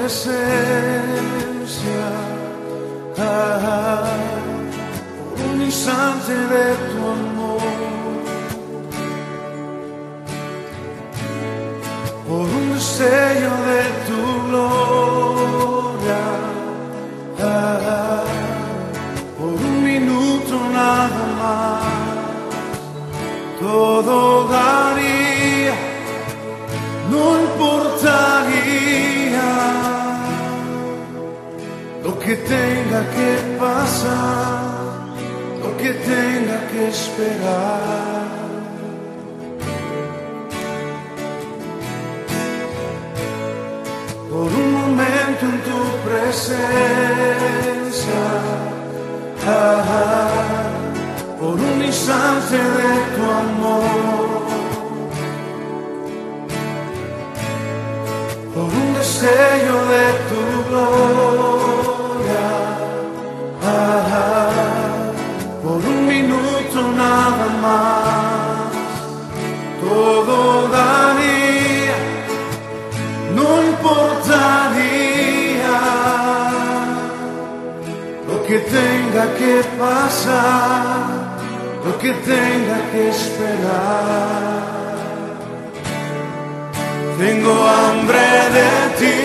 presencia, ah, un instante de tu amor, por un destello de tu gloria, ah, por un minuto nada más, todo que tenga que pasar, lo que tenga que esperar. Por un momento en tu presencia, por un instante de tu amor. por un destello de tu gloria, que tenga que pasar, lo que tenga que esperar. Tengo hambre de ti,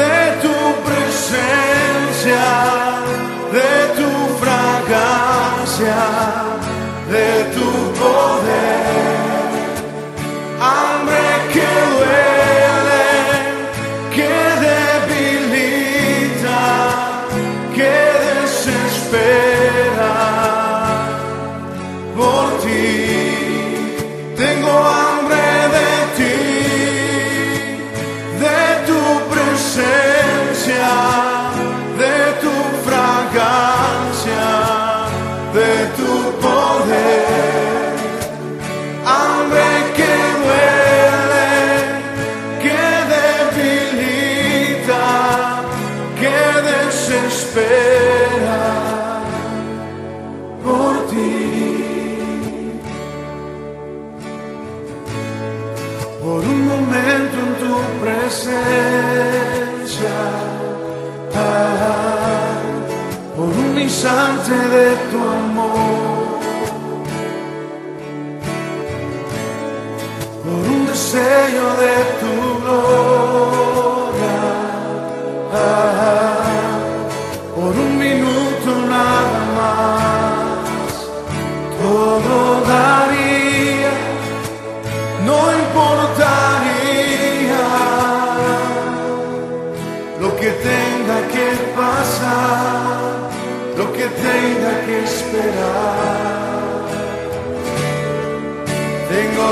de tu presencia, de tu poder. Hambre que duele, que debilita, que desespera por ti. por un momento en tu presencia, ah, instante de tu amor, por un deseo de tu gloria, ah, por un minuto nada más, todo daría. No importaría lo que tenga que pasar, lo que tenga que esperar. Tengo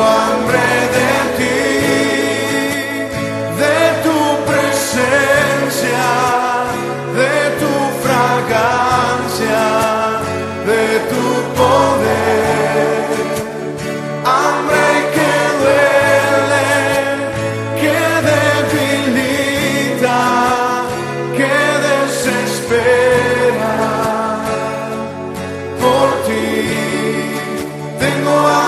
Vengo a